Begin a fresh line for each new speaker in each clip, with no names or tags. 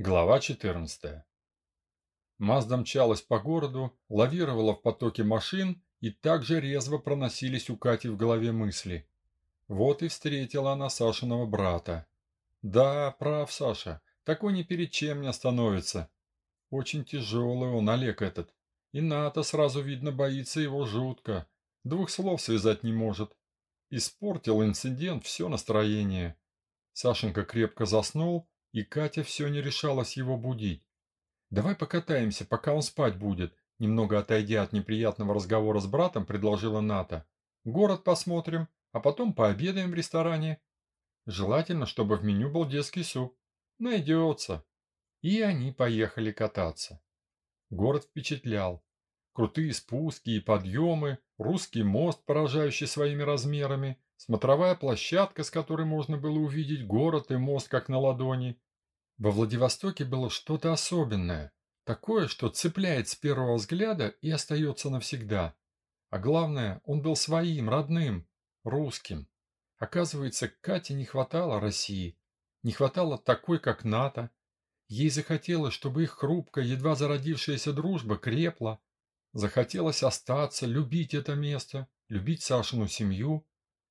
Глава 14. Мазда мчалась по городу, лавировала в потоке машин, и также резво проносились у Кати в голове мысли. Вот и встретила она Сашиного брата. Да, прав Саша, такой ни перед чем не остановится. Очень тяжелый он, Олег этот. И Ната сразу видно боится его жутко. Двух слов связать не может. Испортил инцидент все настроение. Сашенька крепко заснул, и Катя все не решалась его будить. «Давай покатаемся, пока он спать будет», немного отойдя от неприятного разговора с братом, предложила Ната. «Город посмотрим, а потом пообедаем в ресторане. Желательно, чтобы в меню был детский суп. Найдется». И они поехали кататься. Город впечатлял. Крутые спуски и подъемы, русский мост, поражающий своими размерами, смотровая площадка, с которой можно было увидеть город и мост как на ладони. Во Владивостоке было что-то особенное, такое, что цепляет с первого взгляда и остается навсегда. А главное, он был своим, родным, русским. Оказывается, Кате не хватало России, не хватало такой, как НАТО. Ей захотелось, чтобы их хрупкая, едва зародившаяся дружба крепла. Захотелось остаться, любить это место, любить Сашину семью.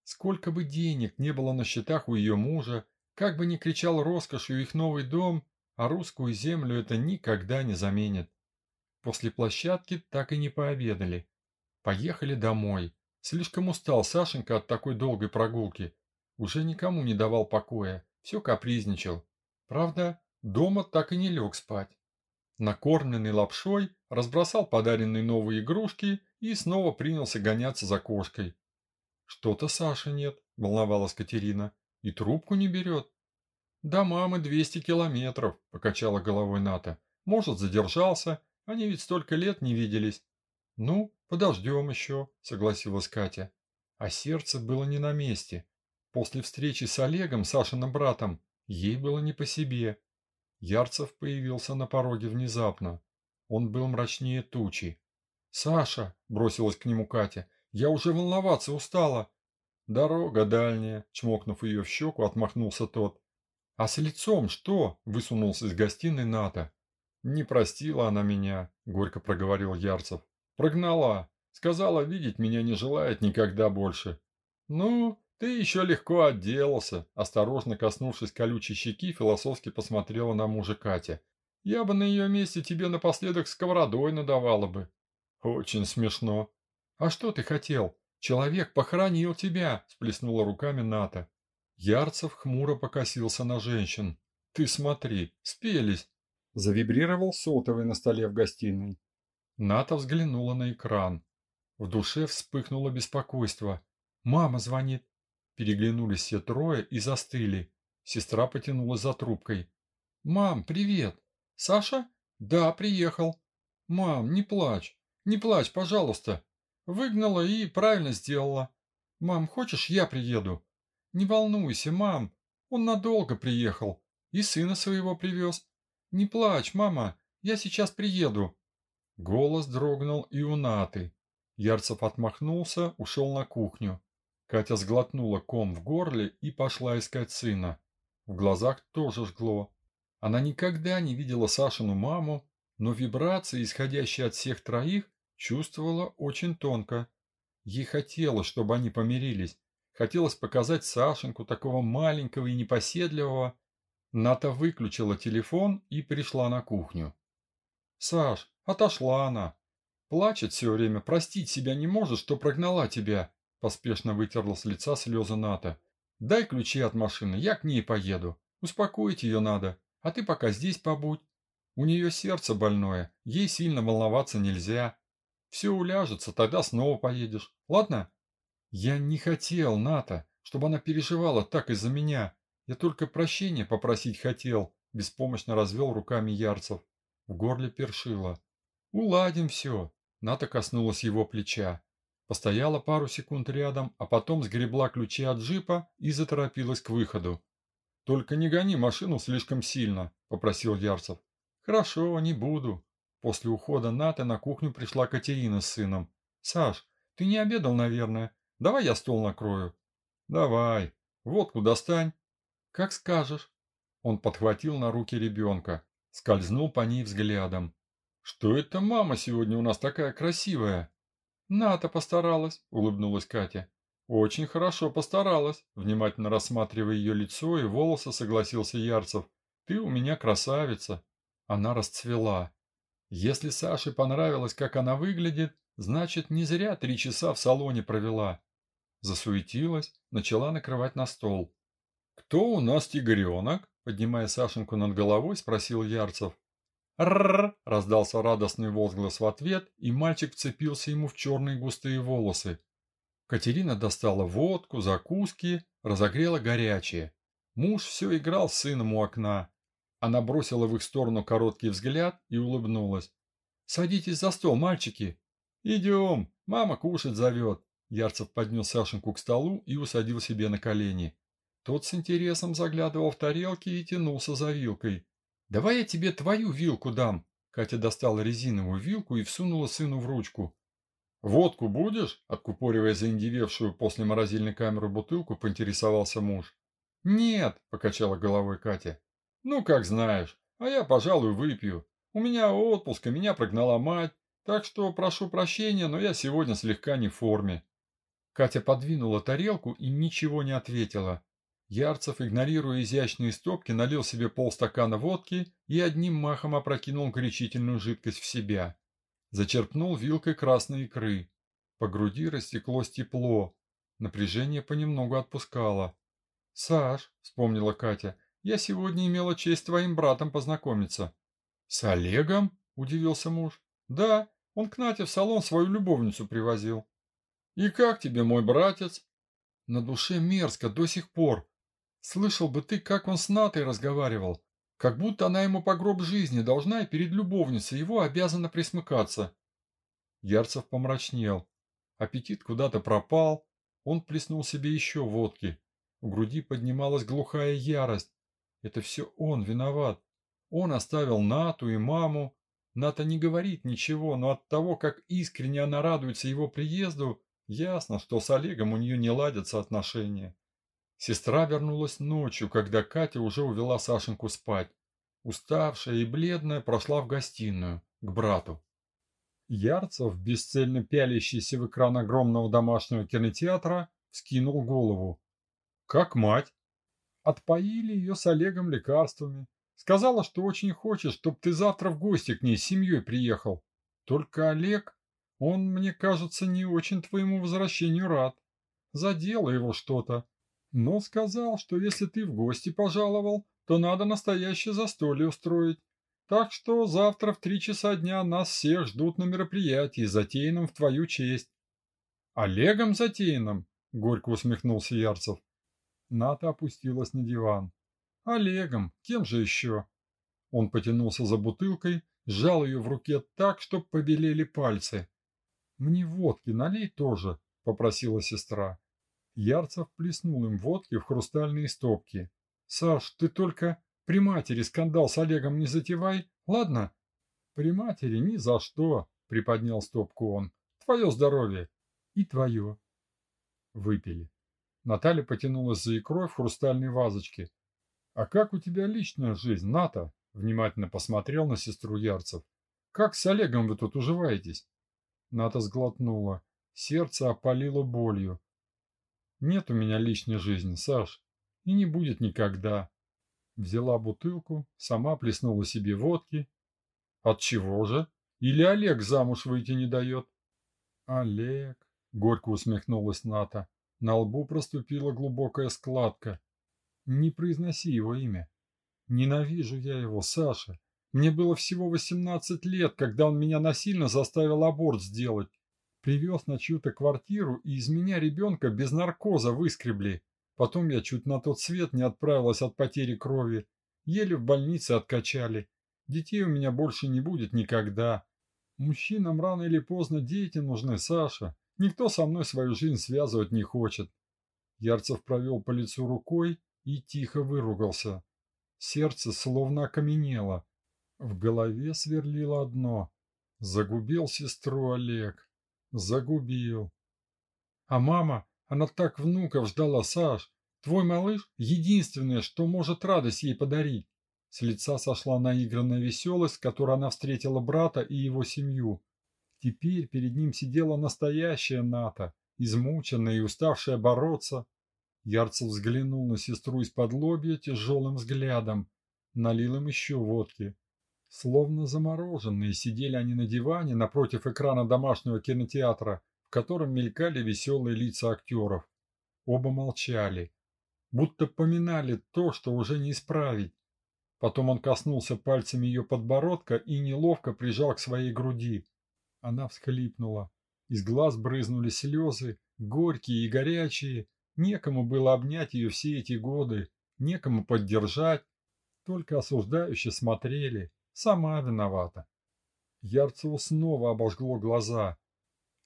Сколько бы денег не было на счетах у ее мужа, как бы ни кричал роскошью их новый дом, а русскую землю это никогда не заменит. После площадки так и не пообедали. Поехали домой. Слишком устал Сашенька от такой долгой прогулки. Уже никому не давал покоя, все капризничал. Правда, дома так и не лег спать. Накормленный лапшой, разбросал подаренные новые игрушки и снова принялся гоняться за кошкой. «Что-то Саши нет», – волновалась Катерина, – «и трубку не берет». «До мамы двести километров», – покачала головой Ната. «Может, задержался, они ведь столько лет не виделись». «Ну, подождем еще», – согласилась Катя. А сердце было не на месте. После встречи с Олегом, Сашиным братом, ей было не по себе. Ярцев появился на пороге внезапно. Он был мрачнее тучи. «Саша!» – бросилась к нему Катя. «Я уже волноваться устала!» «Дорога дальняя!» – чмокнув ее в щеку, отмахнулся тот. «А с лицом что?» – высунулся из гостиной Ната. «Не простила она меня», – горько проговорил Ярцев. «Прогнала. Сказала, видеть меня не желает никогда больше». «Ну, ты еще легко отделался», – осторожно коснувшись колючей щеки, философски посмотрела на мужа Катя. «Я бы на ее месте тебе напоследок сковородой надавала бы». «Очень смешно». «А что ты хотел? Человек похоронил тебя», – сплеснула руками Ната. Ярцев хмуро покосился на женщин. «Ты смотри, спелись!» Завибрировал сотовый на столе в гостиной. Ната взглянула на экран. В душе вспыхнуло беспокойство. «Мама звонит!» Переглянулись все трое и застыли. Сестра потянулась за трубкой. «Мам, привет! Саша?» «Да, приехал». «Мам, не плачь, не плачь, пожалуйста. Выгнала и правильно сделала. Мам, хочешь, я приеду?» «Не волнуйся, мам, он надолго приехал и сына своего привез. Не плачь, мама, я сейчас приеду». Голос дрогнул и у Наты. Ярцев отмахнулся, ушел на кухню. Катя сглотнула ком в горле и пошла искать сына. В глазах тоже жгло. Она никогда не видела Сашину маму, но вибрации, исходящие от всех троих, чувствовала очень тонко. Ей хотелось, чтобы они помирились, Хотелось показать Сашеньку, такого маленького и непоседливого. Ната выключила телефон и пришла на кухню. «Саш, отошла она. Плачет все время, простить себя не может, что прогнала тебя», поспешно вытерла с лица слезы Ната. «Дай ключи от машины, я к ней поеду. Успокоить ее надо, а ты пока здесь побудь. У нее сердце больное, ей сильно волноваться нельзя. Все уляжется, тогда снова поедешь. Ладно?» «Я не хотел, Ната, чтобы она переживала так из-за меня. Я только прощения попросить хотел», – беспомощно развел руками Ярцев. В горле першило. «Уладим все», – Ната коснулась его плеча. Постояла пару секунд рядом, а потом сгребла ключи от джипа и заторопилась к выходу. «Только не гони машину слишком сильно», – попросил Ярцев. «Хорошо, не буду». После ухода Ната на кухню пришла Катерина с сыном. «Саш, ты не обедал, наверное. Давай я стол накрою. Давай. Водку достань. Как скажешь. Он подхватил на руки ребенка. скользнул по ней взглядом. «Что это мама сегодня у нас такая красивая?» «Ната постаралась», — улыбнулась Катя. «Очень хорошо постаралась», — внимательно рассматривая ее лицо и волосы, согласился Ярцев. «Ты у меня красавица». Она расцвела. Если Саше понравилось, как она выглядит, значит, не зря три часа в салоне провела. Засуетилась, начала накрывать на стол. «Кто у нас тигренок?» – поднимая Сашеньку над головой, спросил Ярцев. «Рррр!» – раздался радостный возглас в ответ, и мальчик вцепился ему в черные густые волосы. Катерина достала водку, закуски, разогрела горячее. Муж все играл с сыном у окна. Она бросила в их сторону короткий взгляд и улыбнулась. «Садитесь за стол, мальчики!» «Идем, мама кушать зовет!» Ярцев поднес Сашеньку к столу и усадил себе на колени. Тот с интересом заглядывал в тарелки и тянулся за вилкой. «Давай я тебе твою вилку дам!» Катя достала резиновую вилку и всунула сыну в ручку. «Водку будешь?» – откупоривая заиндевевшую после морозильной камеры бутылку, поинтересовался муж. «Нет», – покачала головой Катя. «Ну, как знаешь. А я, пожалуй, выпью. У меня отпуск, и меня прогнала мать. Так что прошу прощения, но я сегодня слегка не в форме». Катя подвинула тарелку и ничего не ответила. Ярцев, игнорируя изящные стопки, налил себе полстакана водки и одним махом опрокинул горячительную жидкость в себя. Зачерпнул вилкой красной икры. По груди растеклось тепло. Напряжение понемногу отпускало. «Саш», — вспомнила Катя, — «я сегодня имела честь твоим братом познакомиться». «С Олегом?» — удивился муж. «Да, он к Нате в салон свою любовницу привозил». «И как тебе мой братец?» «На душе мерзко до сих пор. Слышал бы ты, как он с Натой разговаривал. Как будто она ему по гроб жизни должна и перед любовницей его обязана присмыкаться. Ярцев помрачнел. Аппетит куда-то пропал. Он плеснул себе еще водки. В груди поднималась глухая ярость. Это все он виноват. Он оставил Нату и маму. Ната не говорит ничего, но от того, как искренне она радуется его приезду, ясно, что с Олегом у нее не ладятся отношения. Сестра вернулась ночью, когда Катя уже увела Сашеньку спать. Уставшая и бледная прошла в гостиную, к брату. Ярцев, бесцельно пялящийся в экран огромного домашнего кинотеатра, вскинул голову. «Как мать?» Отпоили ее с Олегом лекарствами. Сказала, что очень хочет, чтобы ты завтра в гости к ней с семьей приехал. Только Олег, он, мне кажется, не очень твоему возвращению рад. Задело его что-то но сказал, что если ты в гости пожаловал, то надо настоящее застолье устроить. Так что завтра в три часа дня нас всех ждут на мероприятии, затеянном в твою честь. Олегом затеянном? Горько усмехнулся Ярцев. Ната опустилась на диван. Олегом, кем же еще? Он потянулся за бутылкой, сжал ее в руке так, чтоб побелели пальцы. «Мне водки налей тоже», — попросила сестра. Ярцев плеснул им водки в хрустальные стопки. «Саш, ты только при матери скандал с Олегом не затевай, ладно?» «При матери ни за что», — приподнял стопку он. «Твое здоровье и твое». Выпили. Наталья потянулась за икрой в хрустальной вазочке. «А как у тебя личная жизнь, Ната?» — внимательно посмотрел на сестру Ярцев. «Как с Олегом вы тут уживаетесь?» Ната сглотнула. Сердце опалило болью. Нет у меня личной жизни, Саш, и не будет никогда. Взяла бутылку, сама плеснула себе водки. От чего же? Или Олег замуж выйти не дает? Олег, горько усмехнулась Ната. На лбу проступила глубокая складка. Не произноси его имя. Ненавижу я его, Саша. Мне было всего восемнадцать лет, когда он меня насильно заставил аборт сделать. Привез на чью-то квартиру, и из меня ребенка без наркоза выскребли. Потом я чуть на тот свет не отправилась от потери крови. Еле в больнице откачали. Детей у меня больше не будет никогда. Мужчинам рано или поздно дети нужны, Саша. Никто со мной свою жизнь связывать не хочет. Ярцев провел по лицу рукой и тихо выругался. Сердце словно окаменело. В голове сверлило одно. Загубил сестру Олег. Загубил. А мама, она так внуков ждала, Саш. Твой малыш – единственное, что может радость ей подарить. С лица сошла наигранная веселость, которой она встретила брата и его семью. Теперь перед ним сидела настоящая Ната, измученная и уставшая бороться. Ярцев взглянул на сестру из-под лобья тяжелым взглядом, налил им еще водки. Словно замороженные сидели они на диване напротив экрана домашнего кинотеатра, в котором мелькали веселые лица актеров. Оба молчали, будто поминали то, что уже не исправить. Потом он коснулся пальцами ее подбородка и неловко прижал к своей груди. Она всхлипнула. Из глаз брызнули слезы, горькие и горячие. Некому было обнять ее все эти годы, некому поддержать. Только осуждающе смотрели. Сама виновата. Ярцеву снова обожгло глаза.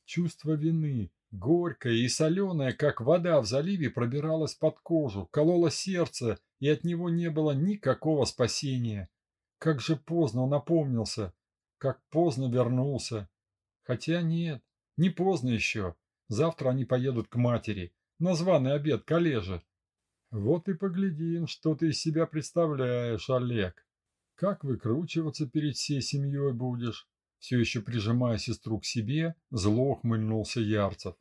Чувство вины, горькое и соленое, как вода в заливе, пробиралось под кожу, кололо сердце, и от него не было никакого спасения. Как же поздно он опомнился, как поздно вернулся. Хотя нет, не поздно еще. Завтра они поедут к матери, на званый обед к Олеже. Вот и поглядим, что ты из себя представляешь, Олег. Как выкручиваться перед всей семьей будешь? Все еще прижимая сестру к себе, зло ухмыльнулся Ярцев.